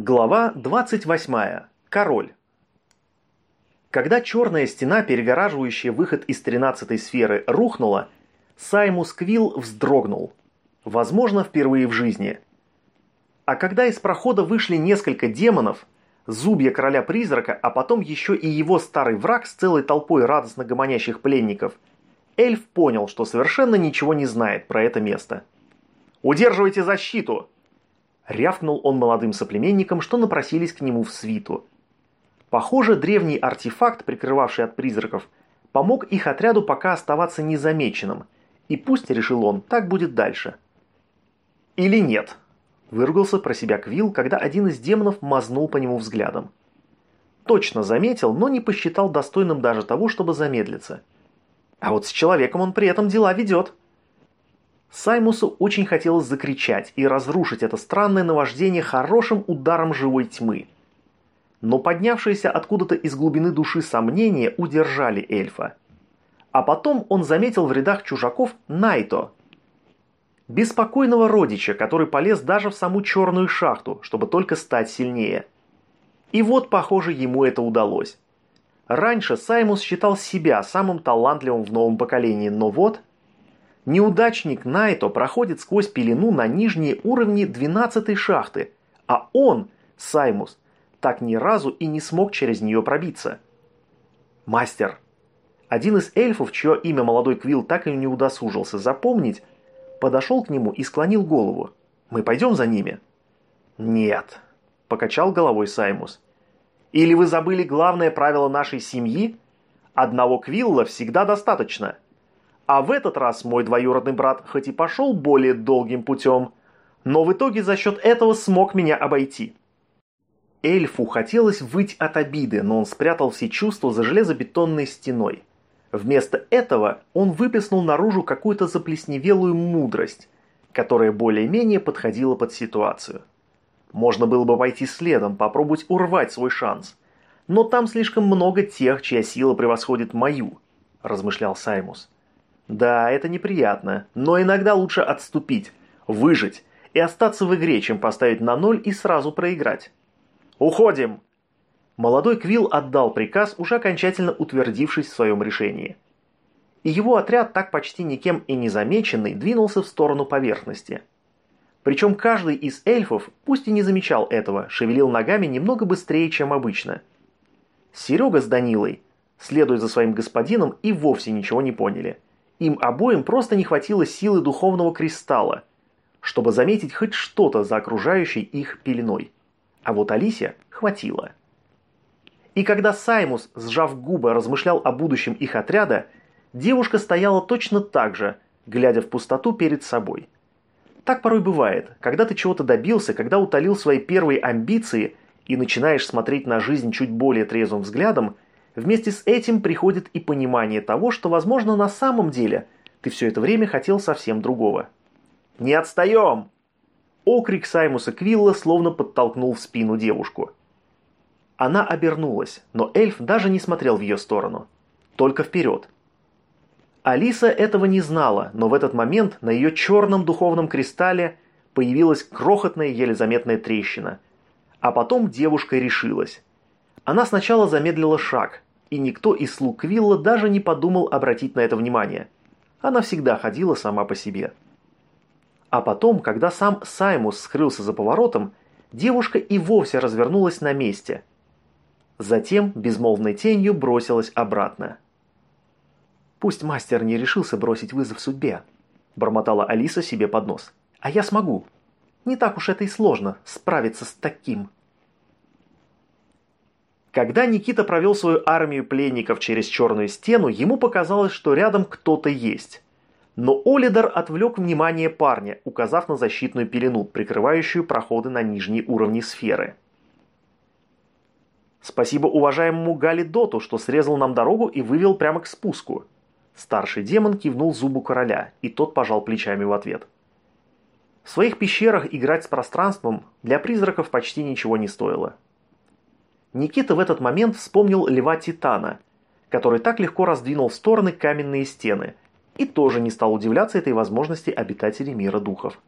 Глава 28. Король. Когда черная стена, перегораживающая выход из тринадцатой сферы, рухнула, Саймус Квилл вздрогнул. Возможно, впервые в жизни. А когда из прохода вышли несколько демонов, зубья короля-призрака, а потом еще и его старый враг с целой толпой радостно гомонящих пленников, эльф понял, что совершенно ничего не знает про это место. «Удерживайте защиту!» Рявкнул он молодым соплеменникам, что напросились к нему в свиту. Похоже, древний артефакт, прикрывавший от призраков, помог их отряду пока оставаться незамеченным, и пусть, решил он, так будет дальше. Или нет, выругался про себя Квилл, когда один из демонов мазнул по нему взглядом. Точно заметил, но не посчитал достойным даже того, чтобы замедлиться. А вот с человеком он при этом дела ведет. Саймусу очень хотелось закричать и разрушить это странное наваждение хорошим ударом живой тьмы. Но поднявшиеся откуда-то из глубины души сомнения удержали эльфа. А потом он заметил в рядах чужаков Найто. Беспокойного родича, который полез даже в саму черную шахту, чтобы только стать сильнее. И вот, похоже, ему это удалось. Раньше Саймус считал себя самым талантливым в новом поколении, но вот Неудачник Найто проходит сквозь пелену на нижние уровни 12 шахты, а он, Саймус, так ни разу и не смог через нее пробиться. Мастер. Один из эльфов, чье имя молодой Квилл так и не удосужился запомнить, подошел к нему и склонил голову. «Мы пойдем за ними?» «Нет», – покачал головой Саймус. «Или вы забыли главное правило нашей семьи? Одного Квилла всегда достаточно». А в этот раз мой двоюродный брат хоть и пошел более долгим путем, но в итоге за счет этого смог меня обойти. Эльфу хотелось выть от обиды, но он спрятал все чувства за железобетонной стеной. Вместо этого он выплеснул наружу какую-то заплесневелую мудрость, которая более-менее подходила под ситуацию. Можно было бы пойти следом, попробовать урвать свой шанс. Но там слишком много тех, чья сила превосходит мою, размышлял Саймус. Да, это неприятно, но иногда лучше отступить, выжить и остаться в игре, чем поставить на ноль и сразу проиграть. «Уходим!» Молодой Квилл отдал приказ, уже окончательно утвердившись в своем решении. И его отряд, так почти никем и не замеченный, двинулся в сторону поверхности. Причем каждый из эльфов, пусть и не замечал этого, шевелил ногами немного быстрее, чем обычно. Серега с Данилой, следуя за своим господином, и вовсе ничего не поняли – им обоим просто не хватило силы духовного кристалла, чтобы заметить хоть что-то за окружающей их пеленой. А вот Алисе хватило. И когда Саймус, сжав губы, размышлял о будущем их отряда, девушка стояла точно так же, глядя в пустоту перед собой. Так порой бывает, когда ты чего-то добился, когда утолил свои первые амбиции и начинаешь смотреть на жизнь чуть более трезвым взглядом – Вместе с этим приходит и понимание того, что, возможно, на самом деле ты все это время хотел совсем другого. «Не отстаем!» Окрик Саймуса Квилла словно подтолкнул в спину девушку. Она обернулась, но эльф даже не смотрел в ее сторону. Только вперед. Алиса этого не знала, но в этот момент на ее черном духовном кристалле появилась крохотная еле заметная трещина. А потом девушка решилась. Она сначала замедлила шаг, и никто из слуг Квилла даже не подумал обратить на это внимание. Она всегда ходила сама по себе. А потом, когда сам Саймус скрылся за поворотом, девушка и вовсе развернулась на месте. Затем безмолвной тенью бросилась обратно. «Пусть мастер не решился бросить вызов судьбе», – бормотала Алиса себе под нос. «А я смогу. Не так уж это и сложно справиться с таким». Когда Никита провел свою армию пленников через черную стену, ему показалось, что рядом кто-то есть. Но Олидер отвлек внимание парня, указав на защитную пелену, прикрывающую проходы на нижние уровни сферы. «Спасибо уважаемому Гали Доту, что срезал нам дорогу и вывел прямо к спуску». Старший демон кивнул зубу короля, и тот пожал плечами в ответ. В своих пещерах играть с пространством для призраков почти ничего не стоило. Никита в этот момент вспомнил льва Титана, который так легко раздвинул в стороны каменные стены, и тоже не стал удивляться этой возможности обитателей мира духов.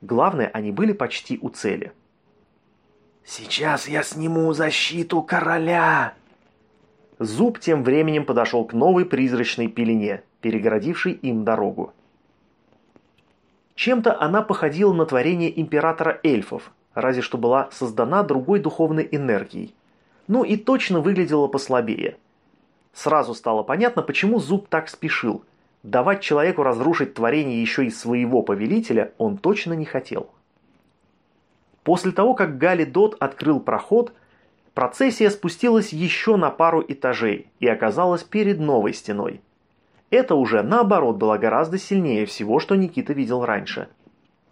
Главное, они были почти у цели. «Сейчас я сниму защиту короля!» Зуб тем временем подошел к новой призрачной пелене, перегородившей им дорогу. Чем-то она походила на творение императора эльфов, разве что была создана другой духовной энергией. Ну и точно выглядела послабее. Сразу стало понятно, почему Зуб так спешил. Давать человеку разрушить творение еще и своего повелителя он точно не хотел. После того, как Гали Дот открыл проход, процессия спустилась еще на пару этажей и оказалась перед новой стеной. Это уже, наоборот, было гораздо сильнее всего, что Никита видел раньше.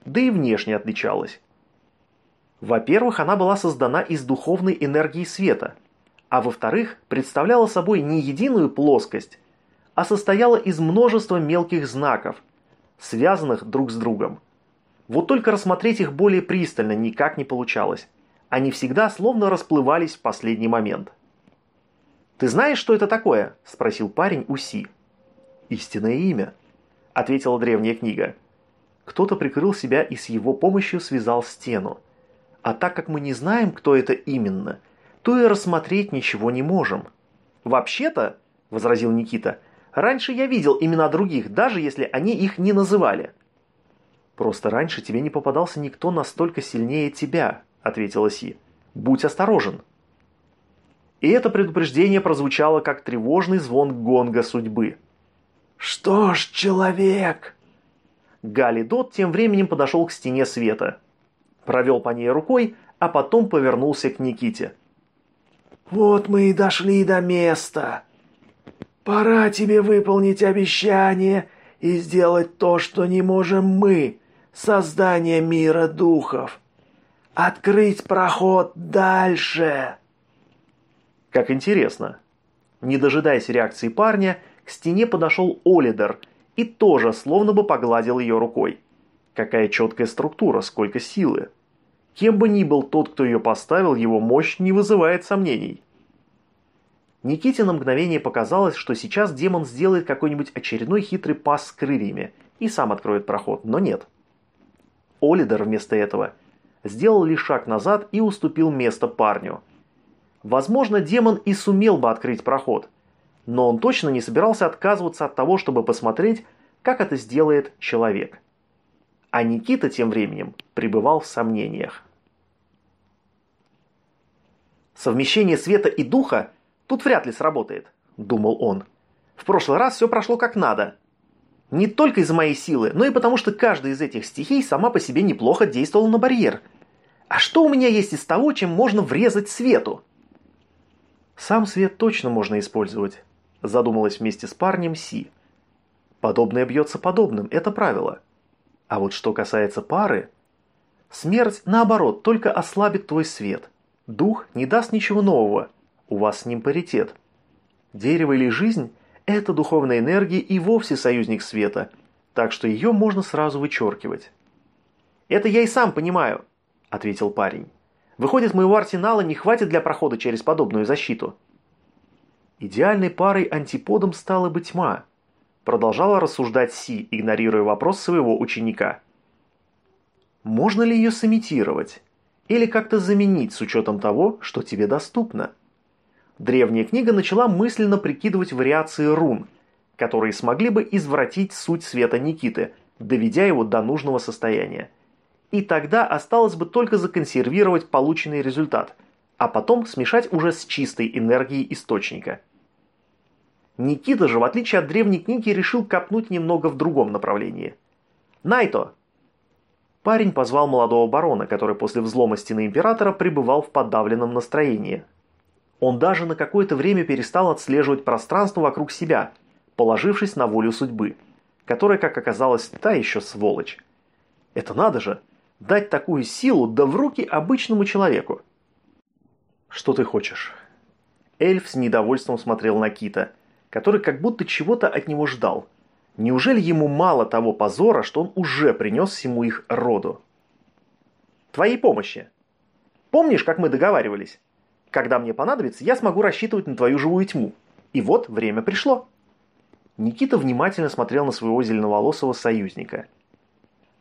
Да и внешне отличалась. Во-первых, она была создана из духовной энергии света, а во-вторых, представляла собой не единую плоскость, а состояла из множества мелких знаков, связанных друг с другом. Вот только рассмотреть их более пристально никак не получалось. Они всегда словно расплывались в последний момент. «Ты знаешь, что это такое?» – спросил парень у Си. «Истинное имя», – ответила древняя книга. Кто-то прикрыл себя и с его помощью связал стену. А так как мы не знаем, кто это именно, то и рассмотреть ничего не можем. «Вообще-то», – возразил Никита, – «раньше я видел имена других, даже если они их не называли». «Просто раньше тебе не попадался никто настолько сильнее тебя», — ответила Си. «Будь осторожен». И это предупреждение прозвучало, как тревожный звон гонга судьбы. «Что ж, человек?» Галидот тем временем подошел к стене света. Провел по ней рукой, а потом повернулся к Никите. «Вот мы и дошли до места. Пора тебе выполнить обещание и сделать то, что не можем мы, создание мира духов. Открыть проход дальше. Как интересно. Не дожидаясь реакции парня, к стене подошел Олидер и тоже словно бы погладил ее рукой. Какая четкая структура, сколько силы. Кем бы ни был тот, кто ее поставил, его мощь не вызывает сомнений. Никите на мгновение показалось, что сейчас демон сделает какой-нибудь очередной хитрый пас с крыльями и сам откроет проход, но нет. Олидер вместо этого сделал лишь шаг назад и уступил место парню. Возможно, демон и сумел бы открыть проход, но он точно не собирался отказываться от того, чтобы посмотреть, как это сделает человек. А Никита тем временем пребывал в сомнениях. «Совмещение света и духа тут вряд ли сработает», – думал он. «В прошлый раз все прошло как надо, не только из-за моей силы, но и потому что каждая из этих стихий сама по себе неплохо действовала на барьер. А что у меня есть из того, чем можно врезать свету? Сам свет точно можно использовать, задумалась вместе с парнем Си. Подобное бьется подобным, это правило. А вот что касается пары, смерть, наоборот, только ослабит твой свет. Дух не даст ничего нового, у вас с ним паритет. Дерево или жизнь эта духовная энергия и вовсе союзник света, так что ее можно сразу вычеркивать. «Это я и сам понимаю», – ответил парень. «Выходит, моего арсенала не хватит для прохода через подобную защиту». Идеальной парой антиподом стала бы тьма, продолжала рассуждать Си, игнорируя вопрос своего ученика. Можно ли ее сымитировать? Или как-то заменить с учетом того, что тебе доступно? древняя книга начала мысленно прикидывать вариации рун, которые смогли бы извратить суть света Никиты, доведя его до нужного состояния. И тогда осталось бы только законсервировать полученный результат, а потом смешать уже с чистой энергией источника. Никита же, в отличие от древней книги, решил копнуть немного в другом направлении. «Найто!» Парень позвал молодого барона, который после взлома стены Императора пребывал в подавленном настроении, он даже на какое-то время перестал отслеживать пространство вокруг себя, положившись на волю судьбы, которая, как оказалось, та еще сволочь. Это надо же, дать такую силу да в руки обычному человеку. Что ты хочешь? Эльф с недовольством смотрел на Кита, который как будто чего-то от него ждал. Неужели ему мало того позора, что он уже принес всему их роду? Твоей помощи. Помнишь, как мы договаривались? Когда мне понадобится, я смогу рассчитывать на твою живую тьму. И вот время пришло. Никита внимательно смотрел на своего зеленоволосого союзника.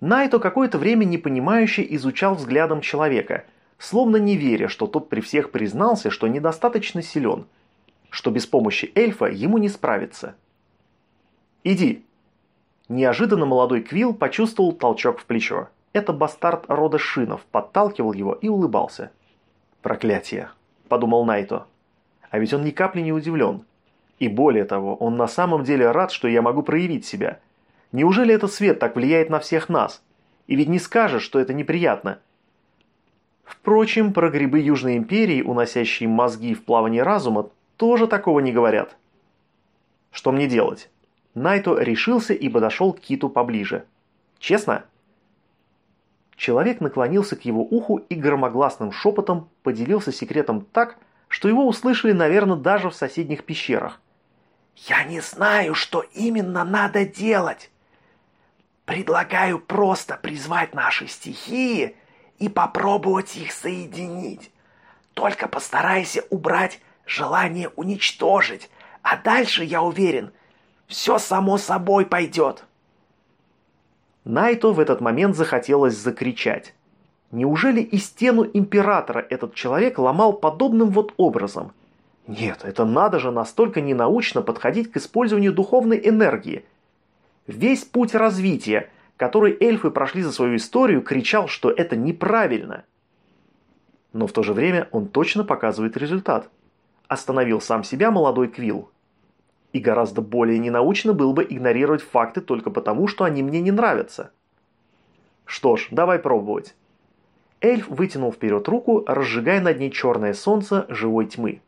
Найто какое-то время непонимающе изучал взглядом человека, словно не веря, что тот при всех признался, что недостаточно силен, что без помощи эльфа ему не справиться. «Иди!» Неожиданно молодой Квилл почувствовал толчок в плечо. Это бастард рода Шинов подталкивал его и улыбался. «Проклятие!» – подумал Найто. А ведь он ни капли не удивлен. И более того, он на самом деле рад, что я могу проявить себя. Неужели этот свет так влияет на всех нас? И ведь не скажешь, что это неприятно. Впрочем, про грибы Южной Империи, уносящие мозги в плавание разума, тоже такого не говорят. Что мне делать? Найто решился и подошел к Киту поближе. Честно? Человек наклонился к его уху и громогласным шепотом поделился секретом так, что его услышали, наверное, даже в соседних пещерах. «Я не знаю, что именно надо делать. Предлагаю просто призвать наши стихии и попробовать их соединить. Только постарайся убрать желание уничтожить, а дальше, я уверен, все само собой пойдет». Найто в этот момент захотелось закричать. Неужели и стену императора этот человек ломал подобным вот образом? Нет, это надо же настолько ненаучно подходить к использованию духовной энергии. Весь путь развития, который эльфы прошли за свою историю, кричал, что это неправильно. Но в то же время он точно показывает результат. Остановил сам себя молодой Квилл. И гораздо более ненаучно было бы игнорировать факты только потому, что они мне не нравятся. Что ж, давай пробовать. Эльф вытянул вперед руку, разжигая над ней черное солнце живой тьмы.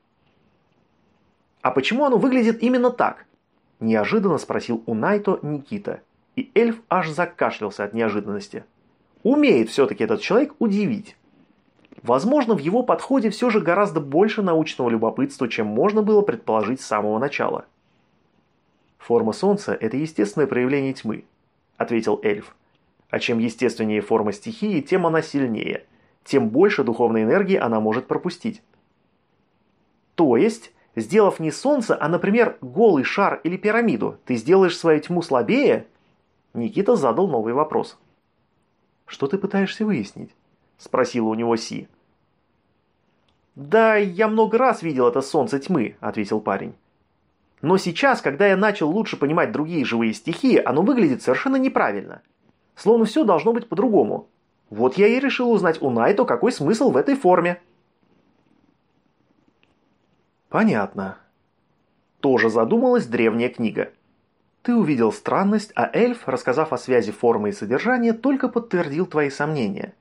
«А почему оно выглядит именно так?» – неожиданно спросил у Найто Никита, и эльф аж закашлялся от неожиданности. Умеет все-таки этот человек удивить. Возможно, в его подходе все же гораздо больше научного любопытства, чем можно было предположить с самого начала. «Форма Солнца – это естественное проявление тьмы», – ответил эльф. «А чем естественнее форма стихии, тем она сильнее, тем больше духовной энергии она может пропустить». «То есть, сделав не Солнце, а, например, голый шар или пирамиду, ты сделаешь свою тьму слабее?» Никита задал новый вопрос. «Что ты пытаешься выяснить?» – спросила у него Си. «Да, я много раз видел это солнце тьмы», – ответил парень. Но сейчас, когда я начал лучше понимать другие живые стихии, оно выглядит совершенно неправильно. Словно все должно быть по-другому. Вот я и решил узнать у Найто, какой смысл в этой форме. Понятно. Тоже задумалась древняя книга. Ты увидел странность, а эльф, рассказав о связи формы и содержания, только подтвердил твои сомнения.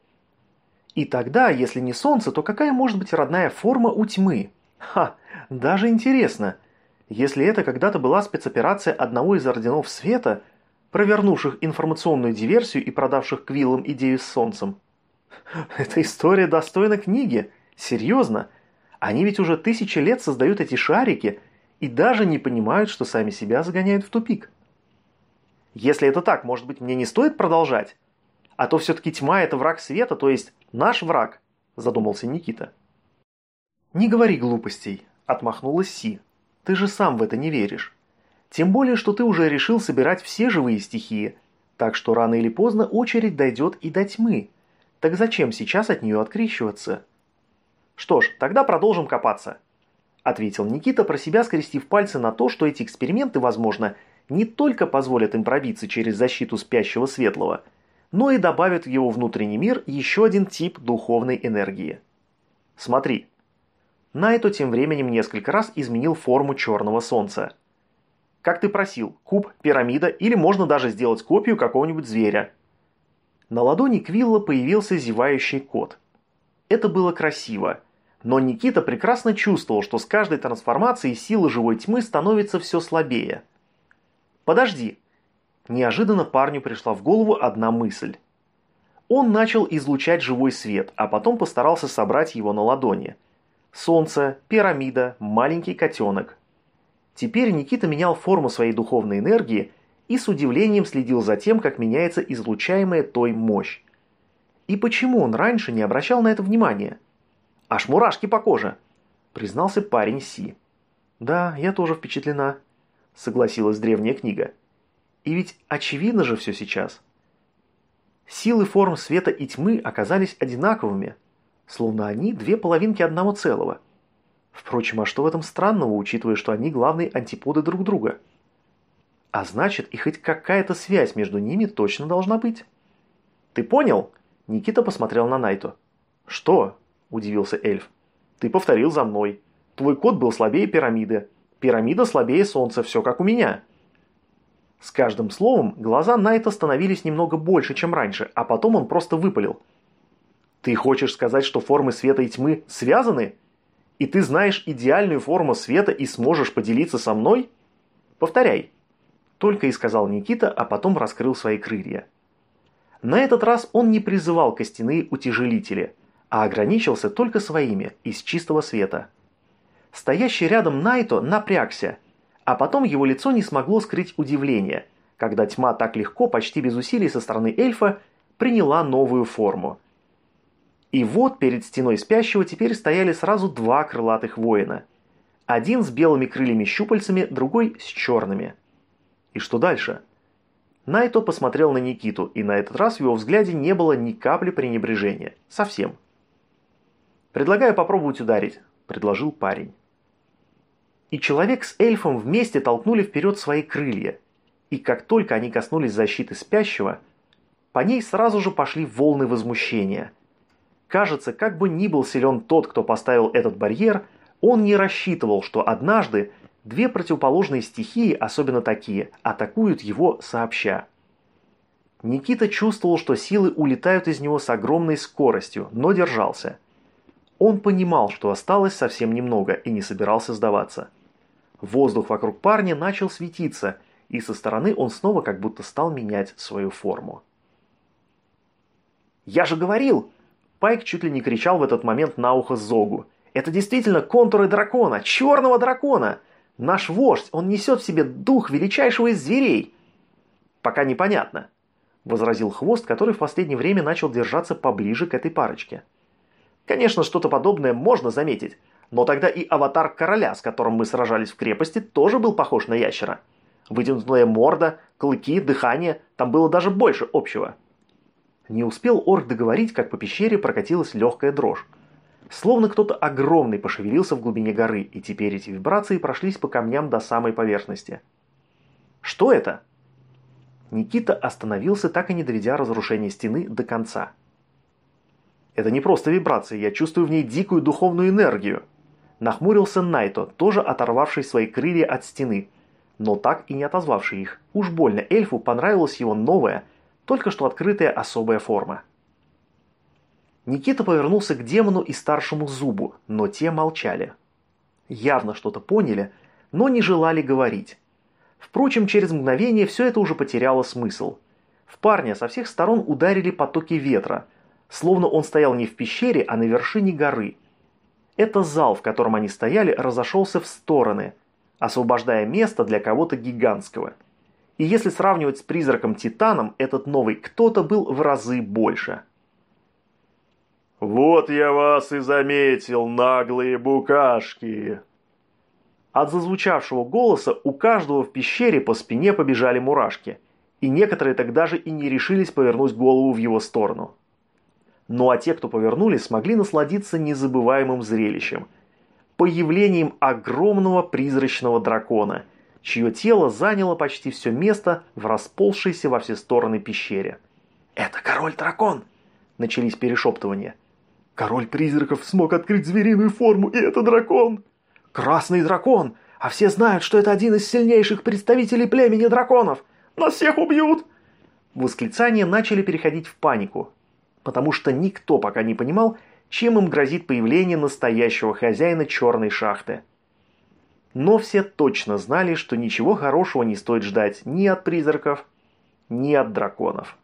И тогда, если не солнце, то какая может быть родная форма у тьмы? Ха, даже интересно – если это когда-то была спецоперация одного из орденов света, провернувших информационную диверсию и продавших Квиллам идею с Солнцем. Эта история достойна книги. Серьезно. Они ведь уже тысячи лет создают эти шарики и даже не понимают, что сами себя загоняют в тупик. Если это так, может быть, мне не стоит продолжать? А то все-таки тьма – это враг света, то есть наш враг, задумался Никита. Не говори глупостей, отмахнулась Си. Ты же сам в это не веришь. Тем более, что ты уже решил собирать все живые стихии, так что рано или поздно очередь дойдет и до тьмы. Так зачем сейчас от нее открещиваться? Что ж, тогда продолжим копаться. Ответил Никита, про себя скрестив пальцы на то, что эти эксперименты, возможно, не только позволят им пробиться через защиту спящего светлого, но и добавят в его внутренний мир еще один тип духовной энергии. Смотри, Найто тем временем несколько раз изменил форму черного солнца. Как ты просил, куб, пирамида или можно даже сделать копию какого-нибудь зверя. На ладони Квилла появился зевающий кот. Это было красиво, но Никита прекрасно чувствовал, что с каждой трансформацией сила живой тьмы становится все слабее. «Подожди!» Неожиданно парню пришла в голову одна мысль. Он начал излучать живой свет, а потом постарался собрать его на ладони – солнце, пирамида, маленький котенок. Теперь Никита менял форму своей духовной энергии и с удивлением следил за тем, как меняется излучаемая той мощь. И почему он раньше не обращал на это внимания? Аж мурашки по коже, признался парень Си. Да, я тоже впечатлена, согласилась древняя книга. И ведь очевидно же все сейчас. Силы форм света и тьмы оказались одинаковыми – словно они две половинки одного целого. Впрочем, а что в этом странного, учитывая, что они главные антиподы друг друга? А значит, и хоть какая-то связь между ними точно должна быть. «Ты понял?» Никита посмотрел на Найту. «Что?» – удивился эльф. «Ты повторил за мной. Твой код был слабее пирамиды. Пирамида слабее солнца, все как у меня». С каждым словом глаза Найта становились немного больше, чем раньше, а потом он просто выпалил. «Ты хочешь сказать, что формы света и тьмы связаны? И ты знаешь идеальную форму света и сможешь поделиться со мной? Повторяй!» Только и сказал Никита, а потом раскрыл свои крылья. На этот раз он не призывал костяные утяжелители, а ограничился только своими, из чистого света. Стоящий рядом Найто напрягся, а потом его лицо не смогло скрыть удивление, когда тьма так легко, почти без усилий со стороны эльфа, приняла новую форму. И вот перед стеной спящего теперь стояли сразу два крылатых воина. Один с белыми крыльями-щупальцами, другой с черными. И что дальше? Найто посмотрел на Никиту, и на этот раз в его взгляде не было ни капли пренебрежения. Совсем. «Предлагаю попробовать ударить», – предложил парень. И человек с эльфом вместе толкнули вперед свои крылья. И как только они коснулись защиты спящего, по ней сразу же пошли волны возмущения. Кажется, как бы ни был силен тот, кто поставил этот барьер, он не рассчитывал, что однажды Две противоположные стихии, особенно такие, атакуют его сообща. Никита чувствовал, что силы улетают из него с огромной скоростью, но держался. Он понимал, что осталось совсем немного и не собирался сдаваться. Воздух вокруг парня начал светиться, и со стороны он снова как будто стал менять свою форму. «Я же говорил!» Пайк чуть ли не кричал в этот момент на ухо Зогу. «Это действительно контуры дракона! Черного дракона! Наш вождь, он несет в себе дух величайшего из зверей!» «Пока непонятно», – возразил Хвост, который в последнее время начал держаться поближе к этой парочке. «Конечно, что-то подобное можно заметить, но тогда и аватар короля, с которым мы сражались в крепости, тоже был похож на ящера. Вытянутая морда, клыки, дыхание, там было даже больше общего». Не успел орк договорить, как по пещере прокатилась легкая дрожь. Словно кто-то огромный пошевелился в глубине горы, и теперь эти вибрации прошлись по камням до самой поверхности. «Что это?» Никита остановился, так и не доведя разрушение стены до конца. «Это не просто вибрации, я чувствую в ней дикую духовную энергию», Нахмурился Найто, тоже оторвавший свои крылья от стены, но так и не отозвавший их. Уж больно эльфу понравилась его новая, только что открытая особая форма. Никита повернулся к демону и старшему зубу, но те молчали. Явно что-то поняли, но не желали говорить. Впрочем, через мгновение все это уже потеряло смысл. В парня со всех сторон ударили потоки ветра, словно он стоял не в пещере, а на вершине горы. Это зал, в котором они стояли, разошелся в стороны, освобождая место для кого-то гигантского. И если сравнивать с призраком Титаном, этот новый кто-то был в разы больше. «Вот я вас и заметил, наглые букашки!» От зазвучавшего голоса у каждого в пещере по спине побежали мурашки, и некоторые тогда же и не решились повернуть голову в его сторону. Ну а те, кто повернулись, смогли насладиться незабываемым зрелищем – появлением огромного призрачного дракона, чье тело заняло почти все место в расползшейся во все стороны пещере. «Это король-дракон!» – начались перешептывания. Король призраков смог открыть звериную форму, и это дракон. Красный дракон, а все знают, что это один из сильнейших представителей племени драконов. Нас всех убьют. Восклицания начали переходить в панику, потому что никто пока не понимал, чем им грозит появление настоящего хозяина черной шахты. Но все точно знали, что ничего хорошего не стоит ждать ни от призраков, ни от драконов.